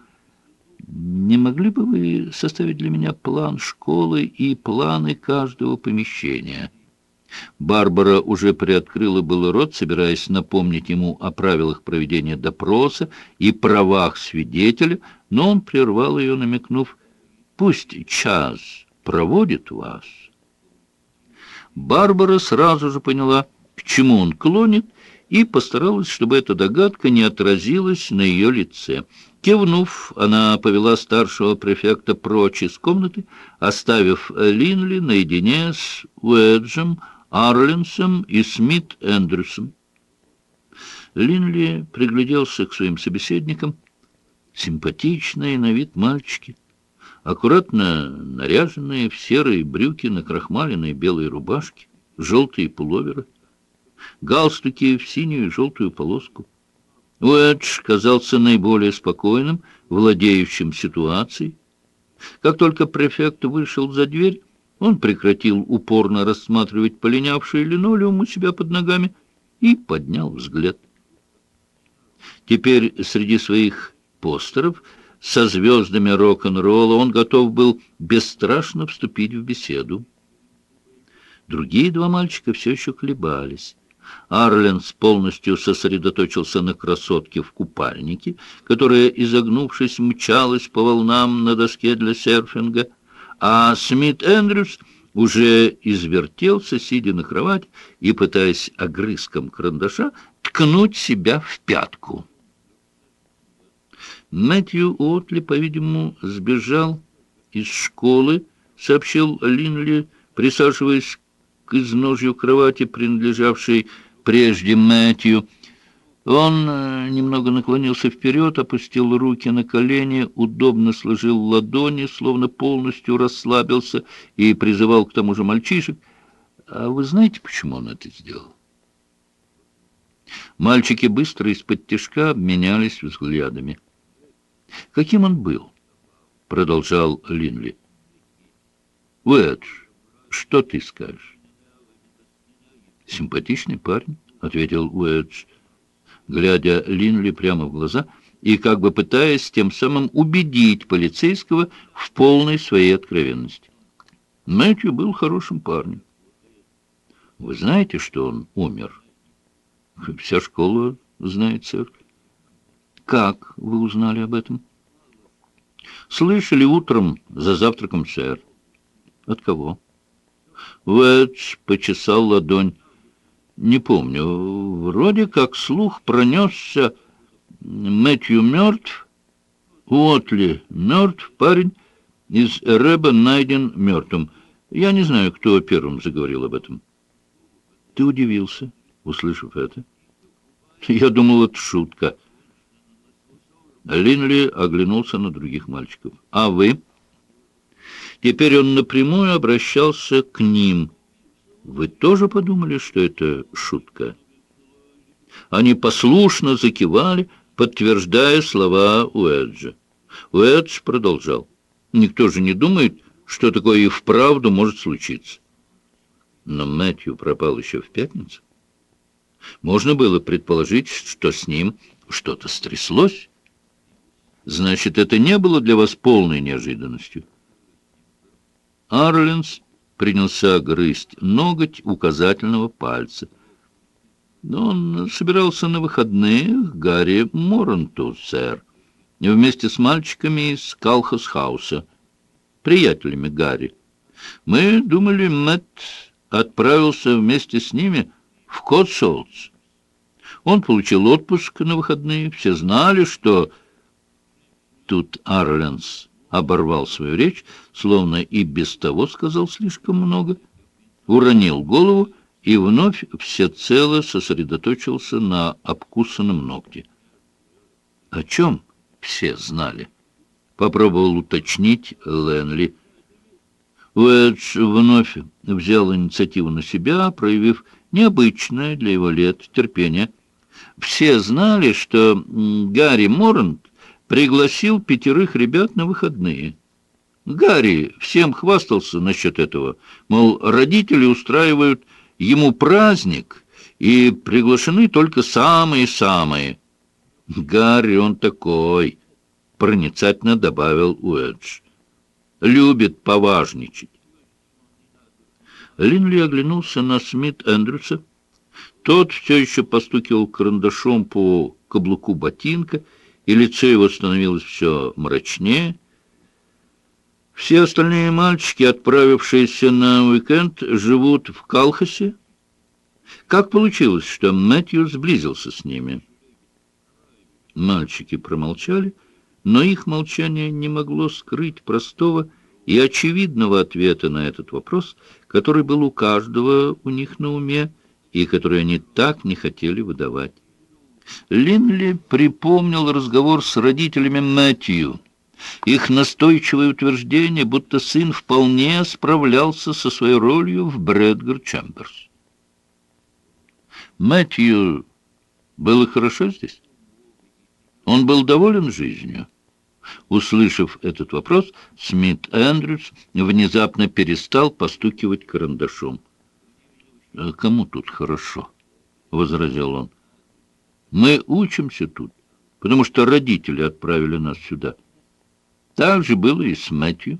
«Не могли бы вы составить для меня план школы и планы каждого помещения?» Барбара уже приоткрыла был рот, собираясь напомнить ему о правилах проведения допроса и правах свидетеля, но он прервал ее, намекнув, «Пусть час проводит вас». Барбара сразу же поняла, к чему он клонит, и постаралась, чтобы эта догадка не отразилась на ее лице. Кивнув, она повела старшего префекта прочь из комнаты, оставив Линли наедине с Уэджем, Арлинсом и Смит Эндрюсом. Линли пригляделся к своим собеседникам. Симпатичные на вид мальчики, аккуратно наряженные в серые брюки на крахмаленной белой рубашке, желтые пуловеры, галстуки в синюю и желтую полоску. Уэдж казался наиболее спокойным, владеющим ситуацией. Как только префект вышел за дверь, он прекратил упорно рассматривать полинявший линолеум у себя под ногами и поднял взгляд. Теперь среди своих постеров со звездами рок-н-ролла он готов был бесстрашно вступить в беседу. Другие два мальчика все еще колебались. Арленс полностью сосредоточился на красотке в купальнике, которая, изогнувшись, мчалась по волнам на доске для серфинга — а Смит Эндрюс уже извертелся, сидя на кровати и пытаясь огрызком карандаша ткнуть себя в пятку. Мэтью Уотли, по-видимому, сбежал из школы, сообщил Линли, присаживаясь к изножью кровати, принадлежавшей прежде Мэтью, он э, немного наклонился вперед, опустил руки на колени, удобно сложил ладони, словно полностью расслабился и призывал к тому же мальчишек. А вы знаете, почему он это сделал? Мальчики быстро из-под тяжка обменялись взглядами. «Каким он был?» — продолжал Линли. «Уэдж, что ты скажешь?» «Симпатичный парень», — ответил Уэдж глядя Линли прямо в глаза и как бы пытаясь тем самым убедить полицейского в полной своей откровенности. Мэтью был хорошим парнем. Вы знаете, что он умер? Вся школа знает, сэр. Как вы узнали об этом? Слышали утром за завтраком, сэр. От кого? Уэдж почесал ладонь не помню. Вроде как слух пронесся. Мэтью мертв. Уотли мертв, парень из Рэба найден мертвым. Я не знаю, кто первым заговорил об этом. Ты удивился, услышав это? Я думал, это шутка. Линли оглянулся на других мальчиков. А вы? Теперь он напрямую обращался к ним. Вы тоже подумали, что это шутка? Они послушно закивали, подтверждая слова Уэджа. Уэдж продолжал. Никто же не думает, что такое и вправду может случиться. Но Мэтью пропал еще в пятницу. Можно было предположить, что с ним что-то стряслось. Значит, это не было для вас полной неожиданностью. Арленс принялся грызть ноготь указательного пальца. Но он собирался на выходные к Гарри Моранту, сэр, вместе с мальчиками из Калхасхауса, приятелями Гарри. Мы думали, Мэтт отправился вместе с ними в Котсолтс. Он получил отпуск на выходные. Все знали, что... Тут Арленс оборвал свою речь, словно и без того сказал слишком много, уронил голову и вновь всецело сосредоточился на обкусанном ногте. О чем все знали? Попробовал уточнить Ленли. Уэдж вновь взял инициативу на себя, проявив необычное для его лет терпение. Все знали, что Гарри Моррент пригласил пятерых ребят на выходные. Гарри всем хвастался насчет этого, мол, родители устраивают ему праздник, и приглашены только самые-самые. Гарри он такой, проницательно добавил Уэдж. Любит поважничать. Линли оглянулся на Смит Эндрюса. Тот все еще постукивал карандашом по каблуку ботинка, и лицо его становилось все мрачнее. Все остальные мальчики, отправившиеся на уикенд, живут в Калхасе. Как получилось, что Мэтью сблизился с ними? Мальчики промолчали, но их молчание не могло скрыть простого и очевидного ответа на этот вопрос, который был у каждого у них на уме и который они так не хотели выдавать. Линли припомнил разговор с родителями Мэтью. Их настойчивое утверждение, будто сын вполне справлялся со своей ролью в Брэдгар Чемберс. Мэтью было хорошо здесь? Он был доволен жизнью? Услышав этот вопрос, Смит Эндрюс внезапно перестал постукивать карандашом. «А «Кому тут хорошо?» — возразил он. «Мы учимся тут, потому что родители отправили нас сюда. Так же было и с Мэтью.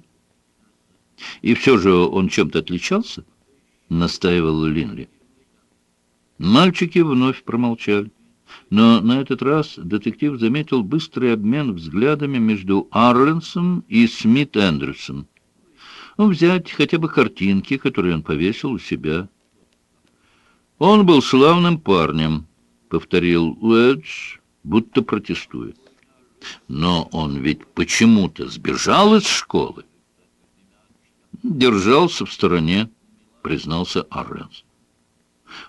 И все же он чем-то отличался?» — настаивал Линли. Мальчики вновь промолчали. Но на этот раз детектив заметил быстрый обмен взглядами между Арленсом и Смит Эндрюсом. Ну, взять хотя бы картинки, которые он повесил у себя. «Он был славным парнем», — повторил Уэдж, будто протестует. «Но он ведь почему-то сбежал из школы». «Держался в стороне», — признался Арленс.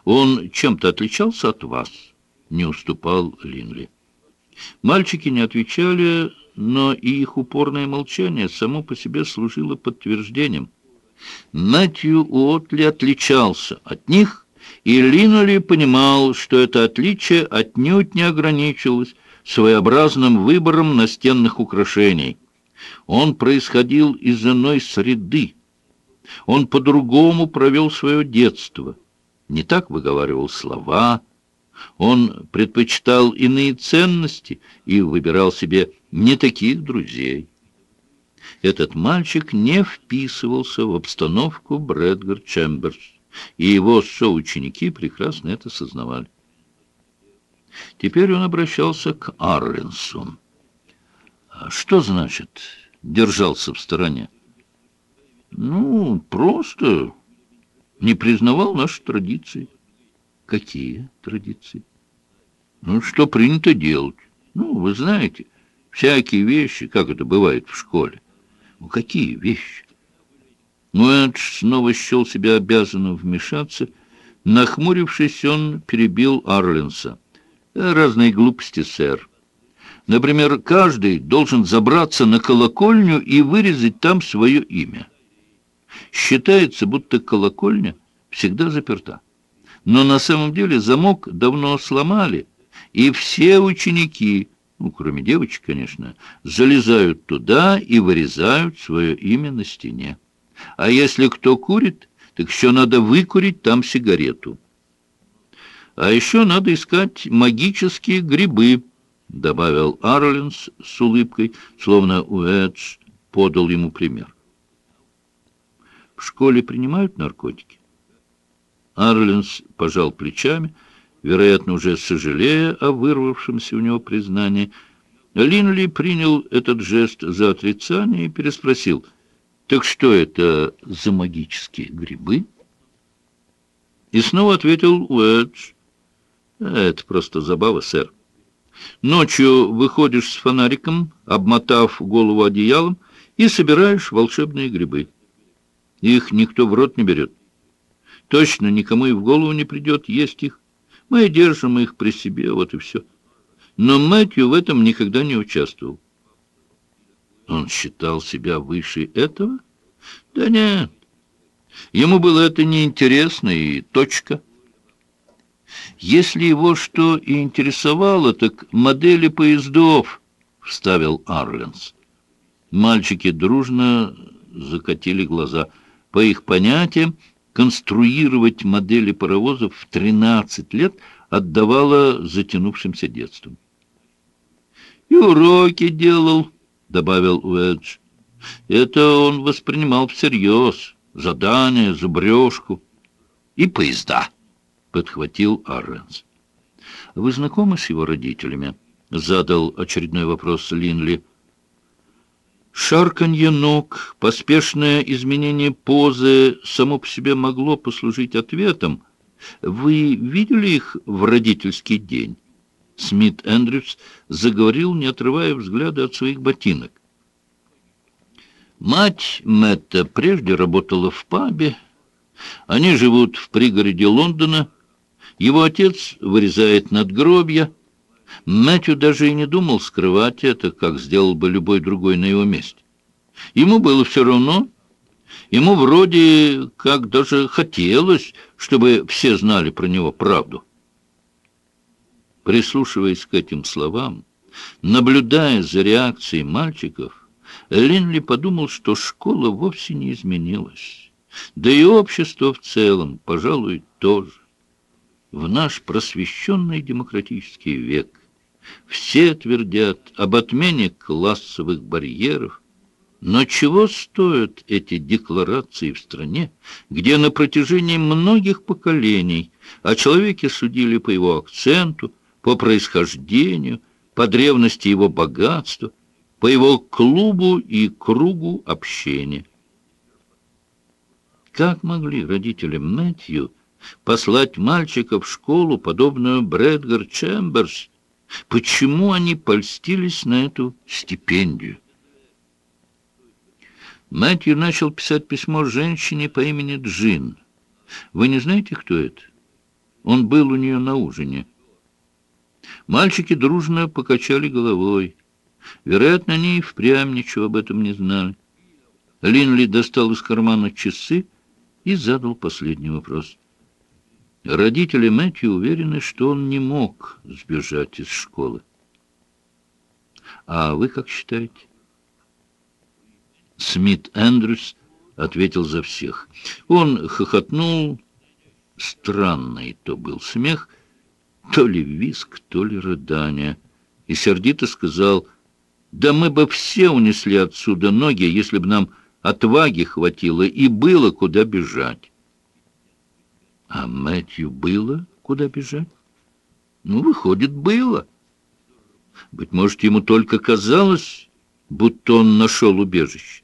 «Он чем-то отличался от вас?» не уступал Линли. Мальчики не отвечали, но и их упорное молчание само по себе служило подтверждением. Мэтью Уотли отличался от них, и Линли понимал, что это отличие отнюдь не ограничилось своеобразным выбором настенных украшений. Он происходил из иной среды. Он по-другому провел свое детство. Не так выговаривал слова, он предпочитал иные ценности и выбирал себе не таких друзей. Этот мальчик не вписывался в обстановку Брэдгар Чемберс, и его соученики прекрасно это сознавали. Теперь он обращался к Арленсу. «А «Что значит «держался в стороне»?» «Ну, просто не признавал наши традиции». Какие традиции? Ну, что принято делать? Ну, вы знаете, Всякие вещи, как это бывает в школе. Ну, какие вещи? Муэдж снова счел себя обязанным вмешаться. Нахмурившись, он перебил Арленса. «Разные глупости, сэр. Например, каждый должен забраться на колокольню и вырезать там свое имя. Считается, будто колокольня всегда заперта. Но на самом деле замок давно сломали, и все ученики, ну, кроме девочек, конечно, залезают туда и вырезают свое имя на стене. А если кто курит, так еще надо выкурить там сигарету. А еще надо искать магические грибы, — добавил Арлинс с улыбкой, словно Уэдж подал ему пример. «В школе принимают наркотики?» Арлинс пожал плечами, вероятно, уже сожалея о вырвавшемся у него признании. Линли принял этот жест за отрицание и переспросил, «Так что это за магические грибы?» И снова ответил Уэдж, «Это просто забава, сэр». Ночью выходишь с фонариком, обмотав голову одеялом, и собираешь волшебные грибы. Их никто в рот не берет. Точно никому и в голову не придет есть их. Мы держим их при себе, вот и все. Но Мэтью в этом никогда не участвовал. Он считал себя выше этого? Да нет. Ему было это неинтересно и точка. Если его что и интересовало, так модели поездов, — вставил Арленс. Мальчики дружно закатили глаза. По их понятиям, конструировать модели паровозов в 13 лет отдавало затянувшимся детством. «И уроки делал», — добавил Уэдж. «Это он воспринимал всерьез. Задание, зубрежку и поезда» подхватил Арренс. «Вы знакомы с его родителями?» — задал очередной вопрос Линли. Шарканье ног, поспешное изменение позы само по себе могло послужить ответом. «Вы видели их в родительский день?» Смит Эндрюс заговорил, не отрывая взгляда от своих ботинок. Мать Мэтта прежде работала в пабе. Они живут в пригороде Лондона, его отец вырезает надгробья. Мэтью даже и не думал скрывать это, как сделал бы любой другой на его месте. Ему было все равно. Ему вроде как даже хотелось, чтобы все знали про него правду. Прислушиваясь к этим словам, наблюдая за реакцией мальчиков, Линли подумал, что школа вовсе не изменилась. Да и общество в целом, пожалуй, тоже в наш просвещенный демократический век. Все твердят об отмене классовых барьеров, но чего стоят эти декларации в стране, где на протяжении многих поколений о человеке судили по его акценту, по происхождению, по древности его богатства, по его клубу и кругу общения? Как могли родители Мэтью послать мальчика в школу, подобную Брэдгар Чемберс? Почему они польстились на эту стипендию? Мэтью начал писать письмо женщине по имени Джин. Вы не знаете, кто это? Он был у нее на ужине. Мальчики дружно покачали головой. Вероятно, они и впрямь ничего об этом не знали. Линли достал из кармана часы и задал последний вопрос. Родители Мэтью уверены, что он не мог сбежать из школы. А вы как считаете? Смит Эндрюс ответил за всех. Он хохотнул. Странный то был смех, то ли виск, то ли рыдание. И сердито сказал, «Да мы бы все унесли отсюда ноги, если бы нам отваги хватило и было куда бежать». А Мэтью было куда бежать? Ну, выходит, было. Быть может, ему только казалось, будто он нашел убежище.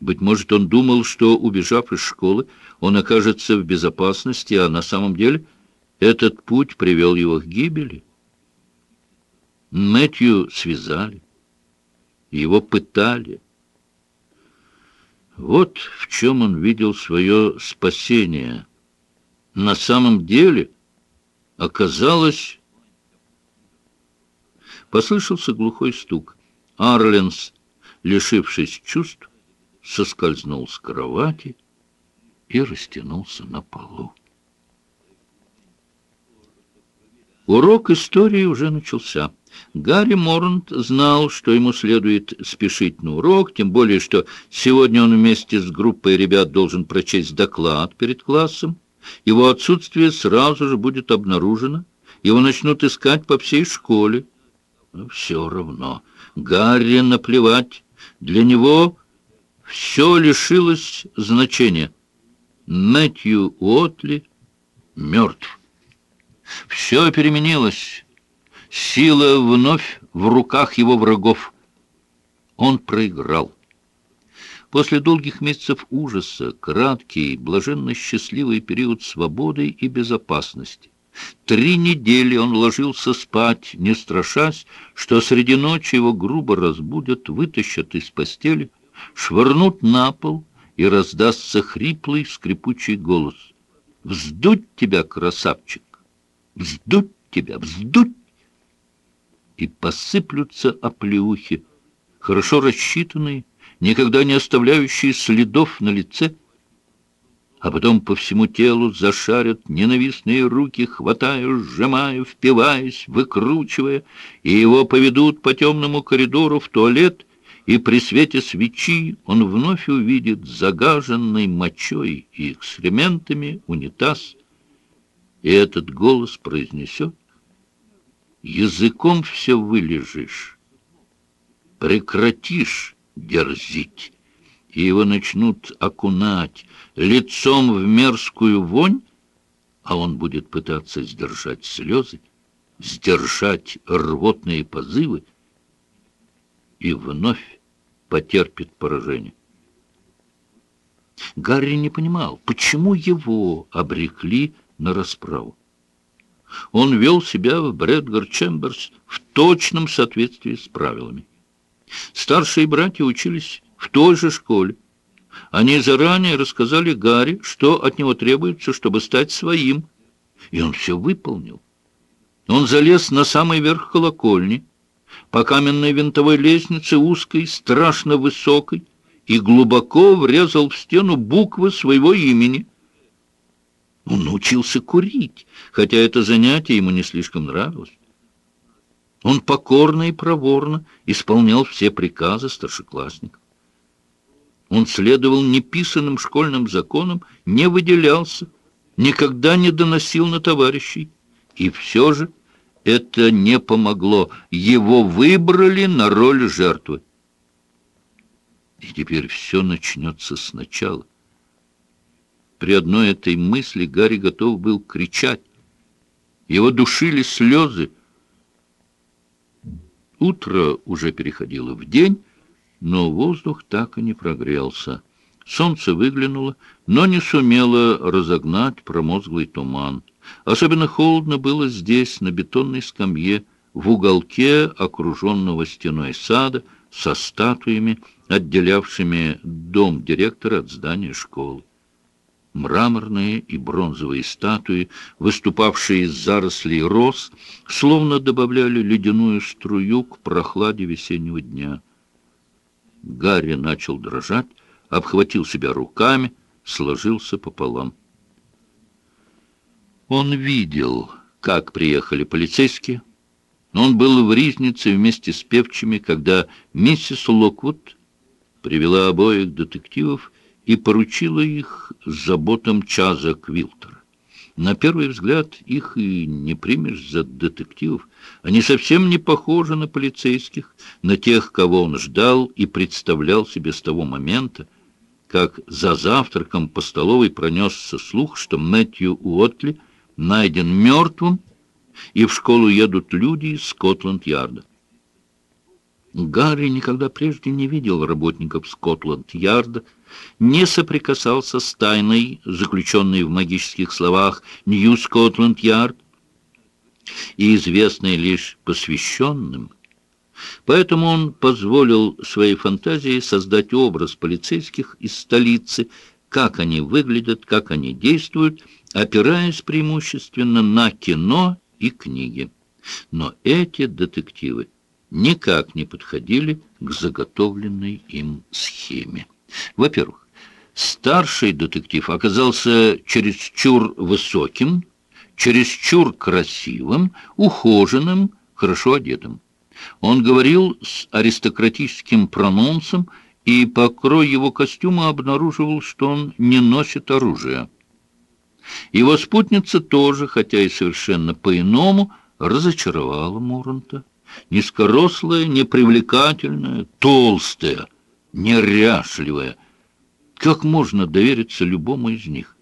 Быть может, он думал, что, убежав из школы, он окажется в безопасности, а на самом деле этот путь привел его к гибели. Мэтью связали, его пытали. Вот в чем он видел свое спасение. На самом деле оказалось... Послышался глухой стук. Арленс, лишившись чувств, соскользнул с кровати и растянулся на полу. Урок истории уже начался. Гарри Морант знал, что ему следует спешить на урок, тем более, что сегодня он вместе с группой ребят должен прочесть доклад перед классом. Его отсутствие сразу же будет обнаружено. Его начнут искать по всей школе. Но все равно. Гарри наплевать. Для него все лишилось значения. Мэтью Уотли мертв. Все переменилось. Сила вновь в руках его врагов. Он проиграл. После долгих месяцев ужаса, краткий, блаженно-счастливый период свободы и безопасности. Три недели он ложился спать, не страшась, что среди ночи его грубо разбудят, вытащат из постели, швырнут на пол, и раздастся хриплый скрипучий голос. «Вздуть тебя, красавчик! Вздуть тебя! Вздуть!» И посыплются оплеухи, хорошо рассчитанные, никогда не оставляющие следов на лице, а потом по всему телу зашарят ненавистные руки, хватая, сжимая, впиваясь, выкручивая, и его поведут по темному коридору в туалет, и при свете свечи он вновь увидит загаженный мочой и экскрементами унитаз, и этот голос произнесет «Языком все вылежишь, прекратишь» дерзить, и его начнут окунать лицом в мерзкую вонь, а он будет пытаться сдержать слезы, сдержать рвотные позывы и вновь потерпит поражение. Гарри не понимал, почему его обрекли на расправу. Он вел себя в Брэдгар Чемберс в точном соответствии с правилами. Старшие братья учились в той же школе. Они заранее рассказали Гарри, что от него требуется, чтобы стать своим. И он все выполнил. Он залез на самый верх колокольни, по каменной винтовой лестнице, узкой, страшно высокой, и глубоко врезал в стену буквы своего имени. Он научился курить, хотя это занятие ему не слишком нравилось. Он покорно и проворно исполнял все приказы старшеклассников. Он следовал неписанным школьным законам, не выделялся, никогда не доносил на товарищей. И все же это не помогло. Его выбрали на роль жертвы. И теперь все начнется сначала. При одной этой мысли Гарри готов был кричать. Его душили слезы. Утро уже переходило в день, но воздух так и не прогрелся. Солнце выглянуло, но не сумело разогнать промозглый туман. Особенно холодно было здесь, на бетонной скамье, в уголке окруженного стеной сада со статуями, отделявшими дом директора от здания школы мраморные и бронзовые статуи, выступавшие из зарослей роз, словно добавляли ледяную струю к прохладе весеннего дня. Гарри начал дрожать, обхватил себя руками, сложился пополам. Он видел, как приехали полицейские. Он был в Ризнице вместе с певчими, когда миссис Локвуд привела обоих детективов и поручила их заботам Чаза Квилтера. На первый взгляд их и не примешь за детективов. Они совсем не похожи на полицейских, на тех, кого он ждал и представлял себе с того момента, как за завтраком по столовой пронесся слух, что Мэтью Уотли найден мертвым, и в школу едут люди из Скотланд-Ярда. Гарри никогда прежде не видел работников Скотланд-Ярда, не соприкасался с тайной, заключенной в магических словах «Нью Скотланд-Ярд». и известные лишь посвященным. Поэтому он позволил своей фантазии создать образ полицейских из столицы, как они выглядят, как они действуют, опираясь преимущественно на кино и книги. Но эти детективы никак не подходили к заготовленной им схеме. Во-первых, старший детектив оказался чересчур высоким, чересчур красивым, ухоженным, хорошо одетым. Он говорил с аристократическим прононсом, и покрой его костюма обнаруживал, что он не носит оружия. Его спутница тоже, хотя и совершенно по-иному, разочаровала Муранта. Низкорослая, непривлекательная, толстая, неряшливая. Как можно довериться любому из них?